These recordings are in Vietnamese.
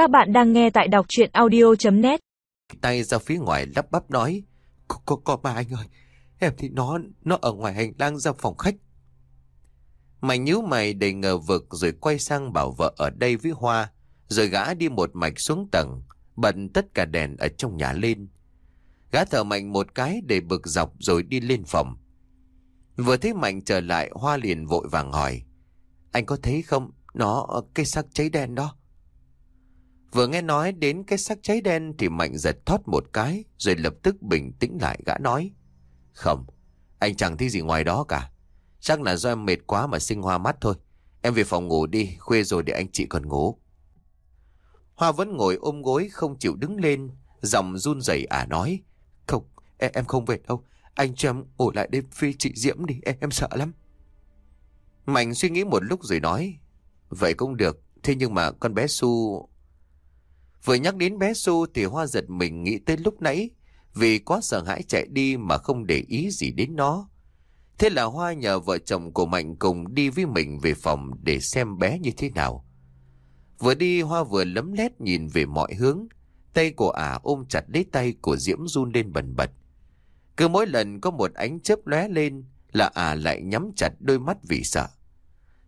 Các bạn đang nghe tại đọc chuyện audio.net Tay ra phía ngoài lắp bắp nói. Có, có, có ba anh ơi. Em thì nó, nó ở ngoài hành lang ra phòng khách. Mày nhíu mày đầy ngờ vực rồi quay sang bảo vợ ở đây với Hoa. Rồi gã đi một mạch xuống tầng, bận tất cả đèn ở trong nhà lên. Gã thở mạnh một cái để bực dọc rồi đi lên phòng. Vừa thấy Mạnh trở lại, Hoa liền vội vàng hỏi. Anh có thấy không? Nó, cái xác cháy đen đó. Vừa nghe nói đến cái xác cháy đen thì Mạnh giật thoát một cái rồi lập tức bình tĩnh lại gã nói. Không, anh chẳng thấy gì ngoài đó cả. Chắc là do em mệt quá mà sinh hoa mắt thôi. Em về phòng ngủ đi, khuya rồi để anh chị còn ngủ. Hoa vẫn ngồi ôm gối không chịu đứng lên, giọng run rẩy ả nói. Không, em, em không về đâu. Anh cho em ngủ lại đêm phi chị Diễm đi, em, em sợ lắm. Mạnh suy nghĩ một lúc rồi nói. Vậy cũng được, thế nhưng mà con bé Su... Vừa nhắc đến bé Su thì Hoa giật mình nghĩ tới lúc nãy, vì quá sợ hãi chạy đi mà không để ý gì đến nó. Thế là Hoa nhờ vợ chồng của Mạnh cùng đi với mình về phòng để xem bé như thế nào. Vừa đi, Hoa vừa lấm lét nhìn về mọi hướng. Tay của ả ôm chặt lấy tay của Diễm run lên bần bật. Cứ mỗi lần có một ánh chớp lóe lên là ả lại nhắm chặt đôi mắt vì sợ.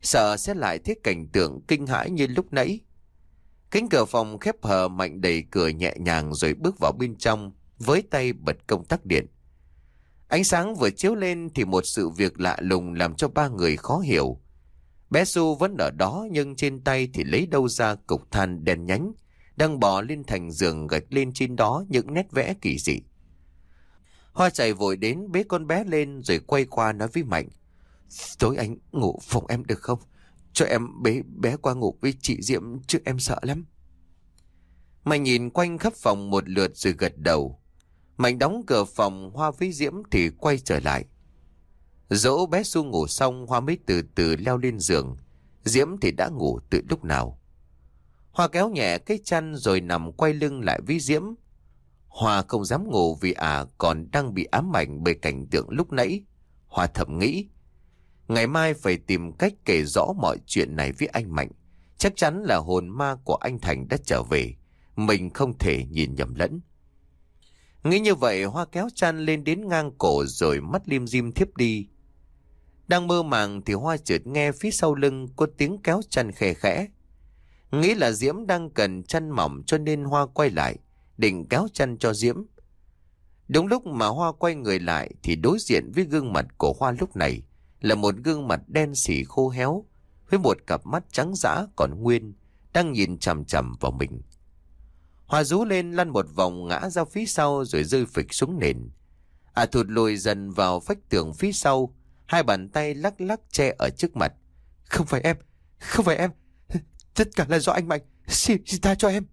Sợ sẽ lại thấy cảnh tượng kinh hãi như lúc nãy. Cánh cửa phòng khép hờ mạnh đẩy cửa nhẹ nhàng rồi bước vào bên trong với tay bật công tắc điện. Ánh sáng vừa chiếu lên thì một sự việc lạ lùng làm cho ba người khó hiểu. Bé Su vẫn ở đó nhưng trên tay thì lấy đâu ra cục than đèn nhánh, đang bò lên thành giường gạch lên trên đó những nét vẽ kỳ dị. Hoa chạy vội đến bế con bé lên rồi quay qua nói với Mạnh. Tối anh ngủ phòng em được không? Cho em bế bé qua ngủ với chị Diễm chứ em sợ lắm. Mạnh nhìn quanh khắp phòng một lượt rồi gật đầu. Mạnh đóng cửa phòng, Hoa với Diễm thì quay trở lại. Dỗ bé xu ngủ xong, Hoa mới từ từ leo lên giường. Diễm thì đã ngủ từ lúc nào. Hoa kéo nhẹ cái chăn rồi nằm quay lưng lại với Diễm. Hoa không dám ngủ vì à còn đang bị ám ảnh bởi cảnh tượng lúc nãy. Hoa thầm nghĩ. Ngày mai phải tìm cách kể rõ mọi chuyện này với anh Mạnh. Chắc chắn là hồn ma của anh Thành đã trở về. Mình không thể nhìn nhầm lẫn. Nghĩ như vậy Hoa kéo chăn lên đến ngang cổ rồi mắt lim dim thiếp đi. Đang mơ màng thì Hoa chợt nghe phía sau lưng có tiếng kéo chăn khè khẽ. Nghĩ là Diễm đang cần chăn mỏng cho nên Hoa quay lại, định kéo chăn cho Diễm. Đúng lúc mà Hoa quay người lại thì đối diện với gương mặt của Hoa lúc này là một gương mặt đen xỉ khô héo với một cặp mắt trắng dã còn nguyên đang nhìn chằm chằm vào mình. Hoa rú lên lăn một vòng ngã ra phía sau rồi rơi phịch xuống nền. À thụt lùi dần vào vách tường phía sau, hai bàn tay lắc lắc che ở trước mặt. Không phải em, không phải em, tất cả là do anh Mạnh, xin, xin tha cho em.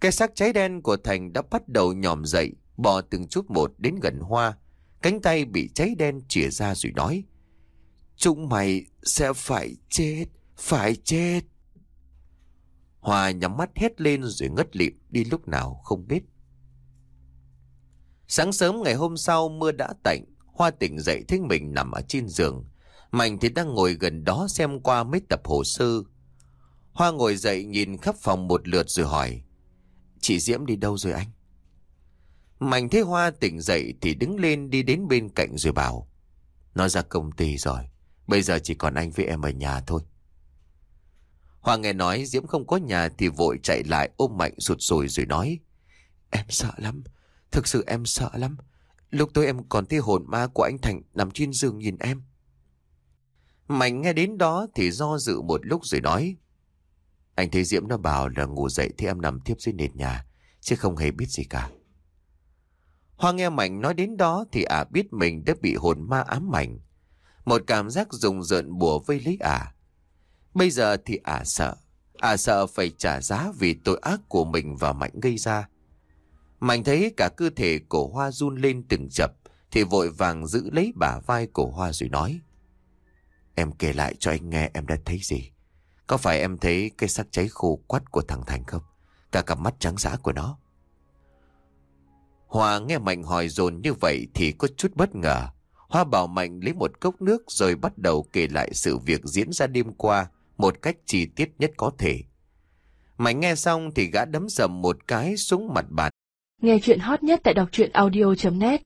Cái xác cháy đen của Thành đã bắt đầu nhòm dậy, bò từng chút một đến gần Hoa. Cánh tay bị cháy đen chìa ra rồi nói. Chúng mày sẽ phải chết, phải chết. Hoa nhắm mắt hét lên rồi ngất lịm đi lúc nào không biết. Sáng sớm ngày hôm sau mưa đã tạnh, Hoa tỉnh dậy thấy mình nằm ở trên giường. Mạnh thì đang ngồi gần đó xem qua mấy tập hồ sơ. Hoa ngồi dậy nhìn khắp phòng một lượt rồi hỏi. Chị Diễm đi đâu rồi anh? Mạnh thế Hoa tỉnh dậy thì đứng lên đi đến bên cạnh rồi bảo. Nó ra công ty rồi, bây giờ chỉ còn anh với em ở nhà thôi. Hoa nghe nói Diễm không có nhà thì vội chạy lại ôm Mạnh sụt sùi rồi nói. Em sợ lắm, thực sự em sợ lắm. Lúc tôi em còn thấy hồn ma của anh Thành nằm trên giường nhìn em. Mạnh nghe đến đó thì do dự một lúc rồi nói. Anh thấy Diễm nó bảo là ngủ dậy thì em nằm tiếp dưới nền nhà, chứ không hề biết gì cả. Hoa nghe Mạnh nói đến đó thì ả biết mình đã bị hồn ma ám ảnh. Một cảm giác rùng rợn bùa vây lấy ả. Bây giờ thì ả sợ. Ả sợ phải trả giá vì tội ác của mình và Mạnh gây ra. Mạnh thấy cả cơ thể của Hoa run lên từng chập thì vội vàng giữ lấy bả vai của Hoa rồi nói. Em kể lại cho anh nghe em đã thấy gì. Có phải em thấy cái xác cháy khô quắt của thằng Thành không? Cả cặp mắt trắng giã của nó. Hoa nghe Mạnh hỏi dồn như vậy thì có chút bất ngờ. Hoa bảo Mạnh lấy một cốc nước rồi bắt đầu kể lại sự việc diễn ra đêm qua một cách chi tiết nhất có thể. Mạnh nghe xong thì gã đấm dầm một cái xuống mặt bàn. Nghe chuyện hot nhất tại đọc truyện audio.net